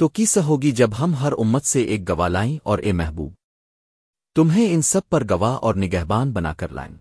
تو کیسا ہوگی جب ہم ہر امت سے ایک گواہ لائیں اور اے محبوب، تمہیں ان سب پر گواہ اور نگہبان بنا کر لائیں۔